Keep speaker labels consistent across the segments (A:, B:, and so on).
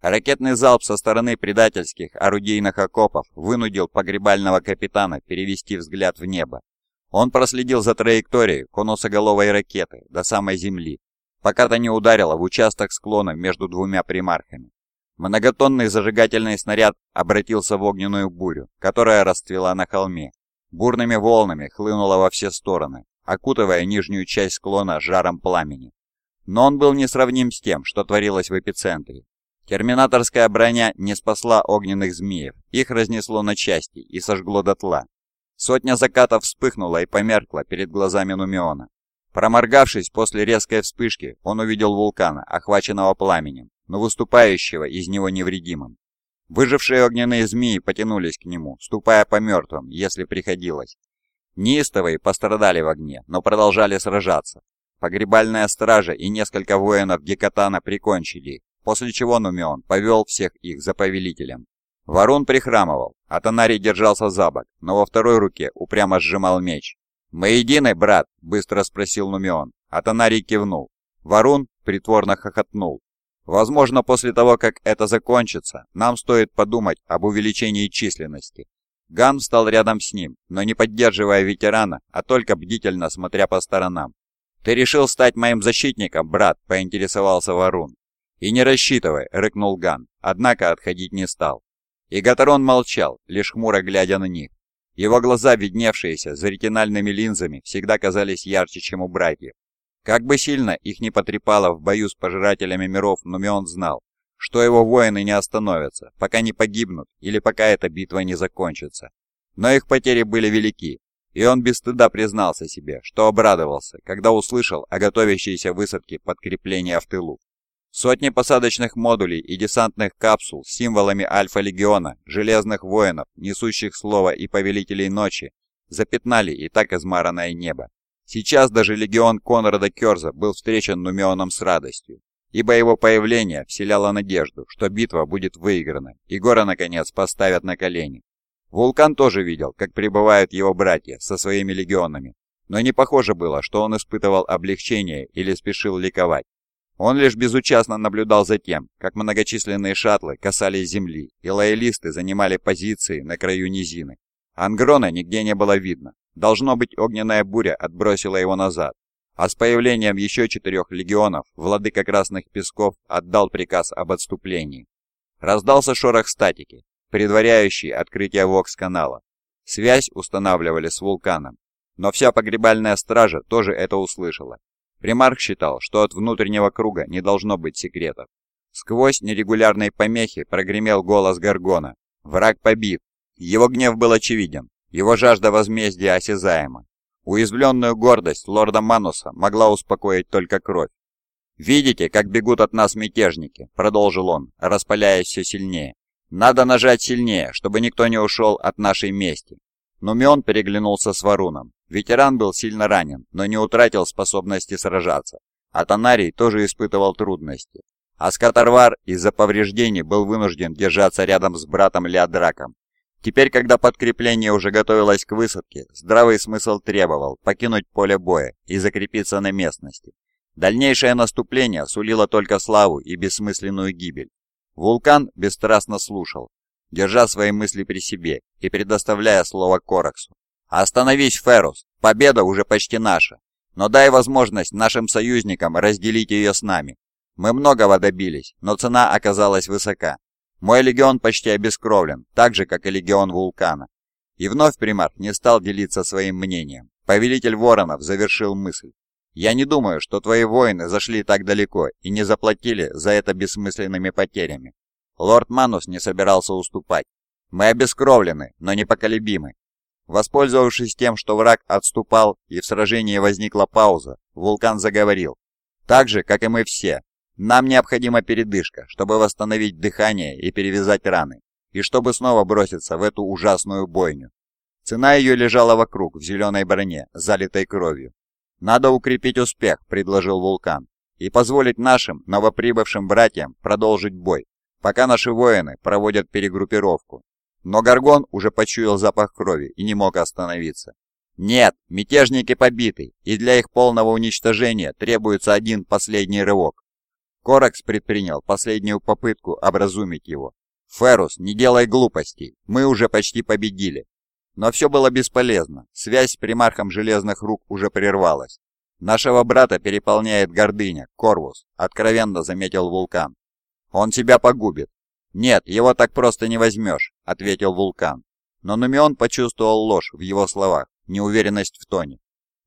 A: Ракетный залп со стороны предательских орудийных окопов вынудил погребального капитана перевести взгляд в небо. Он проследил за траекторией конусоголовой ракеты до самой земли, пока та не ударила в участок склона между двумя примархами. Многотонный зажигательный снаряд обратился в огненную бурю, которая расцвела на холме. Бурными волнами хлынула во все стороны, окутывая нижнюю часть склона жаром пламени. Но он был несравним с тем, что творилось в эпицентре. Терминаторская броня не спасла огненных змеев, их разнесло на части и сожгло дотла. Сотня закатов вспыхнула и померкла перед глазами Нумиона. Проморгавшись после резкой вспышки, он увидел вулкана, охваченного пламенем, но выступающего из него невредимым. Выжившие огненные змеи потянулись к нему, ступая по мертвым, если приходилось. Неистовые пострадали в огне, но продолжали сражаться. Погребальная стража и несколько воинов Гекатана прикончили их, после чего Нумион повел всех их за повелителем. Ворон прихрамывал, а Тонарий держался за бок, но во второй руке упрямо сжимал меч. «Мы едины, брат?» – быстро спросил Нумион, а Тонарий кивнул. Ворон притворно хохотнул. «Возможно, после того, как это закончится, нам стоит подумать об увеличении численности». Ган встал рядом с ним, но не поддерживая ветерана, а только бдительно смотря по сторонам. «Ты решил стать моим защитником, брат?» – поинтересовался Варун. «И не рассчитывай», — рыкнул Ган, однако отходить не стал. И Гаторон молчал, лишь хмуро глядя на них. Его глаза, видневшиеся за ретинальными линзами, всегда казались ярче, чем у братьев. Как бы сильно их не потрепало в бою с пожирателями миров, Нумион знал, что его воины не остановятся, пока не погибнут или пока эта битва не закончится. Но их потери были велики, и он без стыда признался себе, что обрадовался, когда услышал о готовящейся высадке подкрепления в тылу. Сотни посадочных модулей и десантных капсул с символами Альфа-Легиона, Железных Воинов, Несущих Слово и Повелителей Ночи запятнали и так измаранное небо. Сейчас даже легион Конрада Керза был встречен Нумеоном с радостью, ибо его появление вселяло надежду, что битва будет выиграна, и горы наконец поставят на колени. Вулкан тоже видел, как прибывают его братья со своими легионами, но не похоже было, что он испытывал облегчение или спешил ликовать. Он лишь безучастно наблюдал за тем, как многочисленные шаттлы касались земли, и лоялисты занимали позиции на краю низины. Ангрона нигде не было видно. Должно быть, огненная буря отбросила его назад. А с появлением еще четырех легионов владыка Красных Песков отдал приказ об отступлении. Раздался шорох статики, предваряющий открытие ВОКС-канала. Связь устанавливали с вулканом. Но вся погребальная стража тоже это услышала Примарх считал, что от внутреннего круга не должно быть секретов. Сквозь нерегулярные помехи прогремел голос Гаргона. «Враг побит!» Его гнев был очевиден, его жажда возмездия осязаема. Уязвленную гордость лорда Мануса могла успокоить только кровь. «Видите, как бегут от нас мятежники?» — продолжил он, распаляясь все сильнее. «Надо нажать сильнее, чтобы никто не ушел от нашей мести». Нумион переглянулся с Варуном. Ветеран был сильно ранен, но не утратил способности сражаться. А Танарий тоже испытывал трудности. А Скатарвар из-за повреждений был вынужден держаться рядом с братом Леодраком. Теперь, когда подкрепление уже готовилось к высадке, здравый смысл требовал покинуть поле боя и закрепиться на местности. Дальнейшее наступление сулило только славу и бессмысленную гибель. Вулкан бесстрастно слушал, держа свои мысли при себе и предоставляя слово Кораксу. «Остановись, Феррус! Победа уже почти наша! Но дай возможность нашим союзникам разделить ее с нами. Мы многого добились, но цена оказалась высока. Мой легион почти обескровлен, так же, как и легион Вулкана». И вновь примарх не стал делиться своим мнением. Повелитель Воронов завершил мысль. «Я не думаю, что твои воины зашли так далеко и не заплатили за это бессмысленными потерями. Лорд Манус не собирался уступать. Мы обескровлены, но непоколебимы. Воспользовавшись тем, что враг отступал и в сражении возникла пауза, вулкан заговорил. Так же, как и мы все. Нам необходима передышка, чтобы восстановить дыхание и перевязать раны, и чтобы снова броситься в эту ужасную бойню. Цена ее лежала вокруг, в зеленой броне, залитой кровью. «Надо укрепить успех», — предложил вулкан, «и позволить нашим новоприбывшим братьям продолжить бой, пока наши воины проводят перегруппировку. Но Гаргон уже почуял запах крови и не мог остановиться. Нет, мятежники побиты, и для их полного уничтожения требуется один последний рывок. Коракс предпринял последнюю попытку образумить его. «Ферус, не делай глупостей, мы уже почти победили». Но все было бесполезно, связь с примархом Железных Рук уже прервалась. «Нашего брата переполняет гордыня, Корвус», — откровенно заметил Вулкан. «Он тебя погубит». «Нет, его так просто не возьмешь», — ответил Вулкан. Но Нумион почувствовал ложь в его словах, неуверенность в тоне.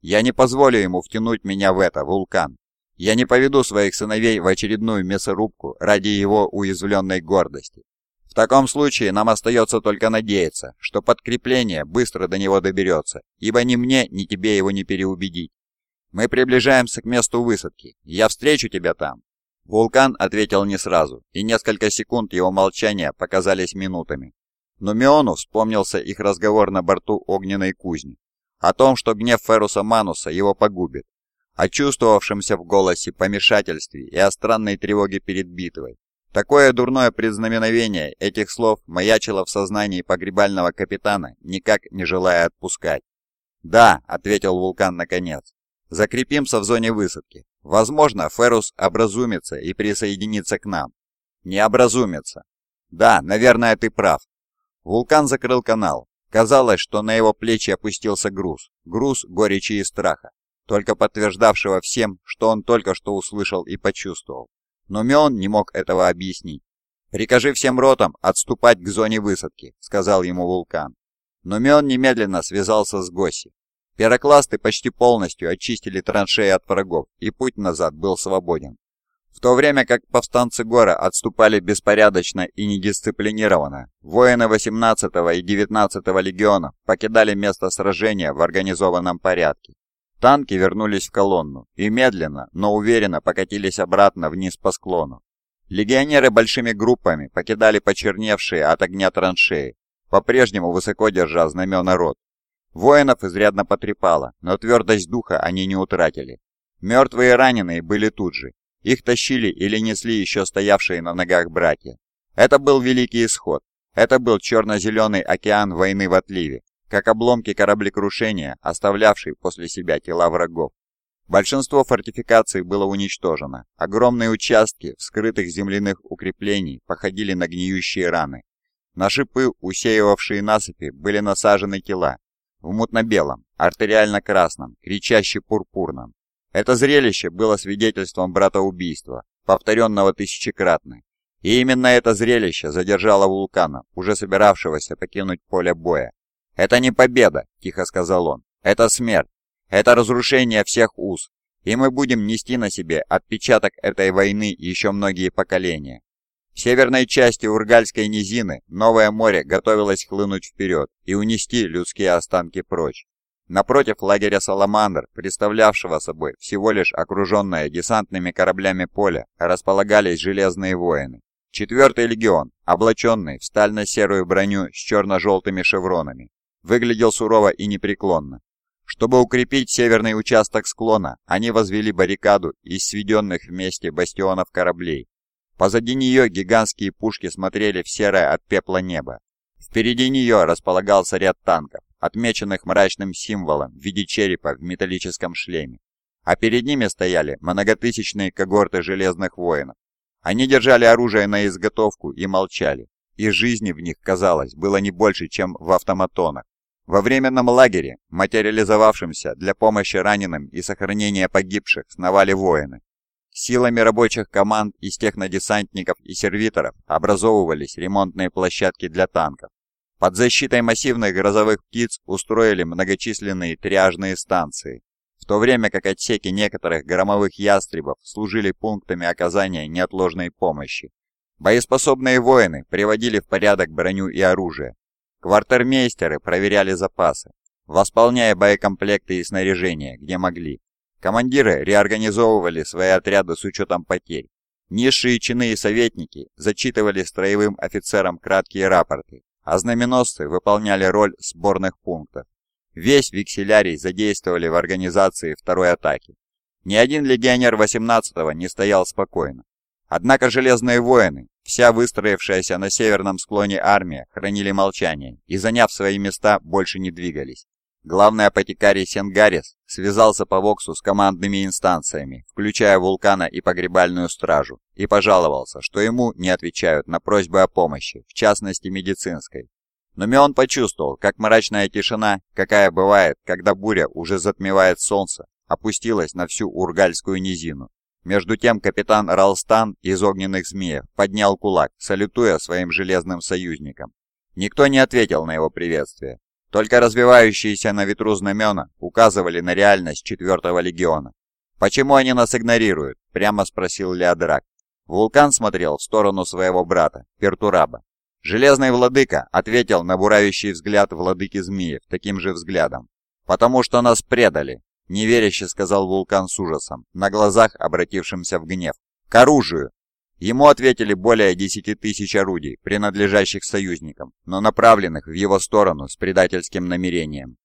A: «Я не позволю ему втянуть меня в это, Вулкан. Я не поведу своих сыновей в очередную мясорубку ради его уязвленной гордости. В таком случае нам остается только надеяться, что подкрепление быстро до него доберется, ибо ни мне, ни тебе его не переубедить. Мы приближаемся к месту высадки. Я встречу тебя там. Вулкан ответил не сразу, и несколько секунд его молчания показались минутами. Но Миону вспомнился их разговор на борту огненной кузни. О том, что гнев Феруса Мануса его погубит. О чувствовавшемся в голосе помешательстве и о странной тревоге перед битвой. Такое дурное предзнаменование этих слов маячило в сознании погребального капитана, никак не желая отпускать. «Да», — ответил Вулкан наконец, — «закрепимся в зоне высадки. Возможно, Ферус образумится и присоединится к нам. Не образумится. Да, наверное, ты прав. Вулкан закрыл канал. Казалось, что на его плечи опустился груз. Груз горечи и страха, только подтверждавшего всем, что он только что услышал и почувствовал. Но Мион не мог этого объяснить. «Прикажи всем ротам отступать к зоне высадки», — сказал ему Вулкан. Но Мион немедленно связался с Госси. Пирокласты почти полностью очистили траншеи от врагов, и путь назад был свободен. В то время как повстанцы Гора отступали беспорядочно и недисциплинированно, воины 18 и 19 легионов покидали место сражения в организованном порядке. Танки вернулись в колонну и медленно, но уверенно покатились обратно вниз по склону. Легионеры большими группами покидали почерневшие от огня траншеи, по-прежнему высоко держа знамена рот, Воинов изрядно потрепало, но твердость духа они не утратили. Мертвые и раненые были тут же. Их тащили или несли еще стоявшие на ногах братья. Это был Великий Исход. Это был черно-зеленый океан войны в отливе, как обломки кораблекрушения, оставлявшие после себя тела врагов. Большинство фортификаций было уничтожено. Огромные участки вскрытых земляных укреплений походили на гниющие раны. На шипы, усеивавшие насыпи, были насажены тела, в мутно-белом, артериально-красном, кричаще-пурпурном. Это зрелище было свидетельством братоубийства, повторенного тысячекратно. И именно это зрелище задержало вулкана, уже собиравшегося покинуть поле боя. «Это не победа», — тихо сказал он. «Это смерть. Это разрушение всех уз. И мы будем нести на себе отпечаток этой войны еще многие поколения. В северной части Ургальской низины новое море готовилось хлынуть вперед и унести людские останки прочь. Напротив лагеря «Саламандр», представлявшего собой всего лишь окруженное десантными кораблями поле, располагались железные воины. Четвертый легион, облаченный в стально-серую броню с черно-желтыми шевронами, выглядел сурово и непреклонно. Чтобы укрепить северный участок склона, они возвели баррикаду из сведенных вместе бастионов кораблей, Позади нее гигантские пушки смотрели в серое от пепла небо. Впереди нее располагался ряд танков, отмеченных мрачным символом в виде черепа в металлическом шлеме. А перед ними стояли многотысячные когорты железных воинов. Они держали оружие на изготовку и молчали. И жизни в них, казалось, было не больше, чем в автоматонах. Во временном лагере, материализовавшемся для помощи раненым и сохранения погибших, сновали воины, Силами рабочих команд из технодесантников и сервиторов образовывались ремонтные площадки для танков. Под защитой массивных грозовых птиц устроили многочисленные триажные станции, в то время как отсеки некоторых громовых ястребов служили пунктами оказания неотложной помощи. Боеспособные воины приводили в порядок броню и оружие. Квартермейстеры проверяли запасы, восполняя боекомплекты и снаряжение, где могли. Командиры реорганизовывали свои отряды с учетом потерь. Низшие чины и советники зачитывали строевым офицерам краткие рапорты, а знаменосцы выполняли роль сборных пунктов. Весь векселярий задействовали в организации второй атаки. Ни один легионер 18-го не стоял спокойно. Однако железные воины, вся выстроившаяся на северном склоне армия, хранили молчание и, заняв свои места, больше не двигались. Главный апотекарий Сенгарис связался по Воксу с командными инстанциями, включая вулкана и погребальную стражу, и пожаловался, что ему не отвечают на просьбы о помощи, в частности медицинской. Но Мион почувствовал, как мрачная тишина, какая бывает, когда буря уже затмевает солнце, опустилась на всю Ургальскую низину. Между тем капитан Ралстан из огненных змеев поднял кулак, салютуя своим железным союзникам. Никто не ответил на его приветствие. Только развивающиеся на ветру знамена указывали на реальность четвертого легиона. «Почему они нас игнорируют?» – прямо спросил Леодрак. Вулкан смотрел в сторону своего брата, Пертураба. Железный владыка ответил на буравящий взгляд владыки змеев таким же взглядом. «Потому что нас предали», – неверяще сказал Вулкан с ужасом, на глазах обратившимся в гнев. «К оружию!» Ему ответили более 10 тысяч орудий, принадлежащих союзникам, но направленных в его сторону с предательским намерением.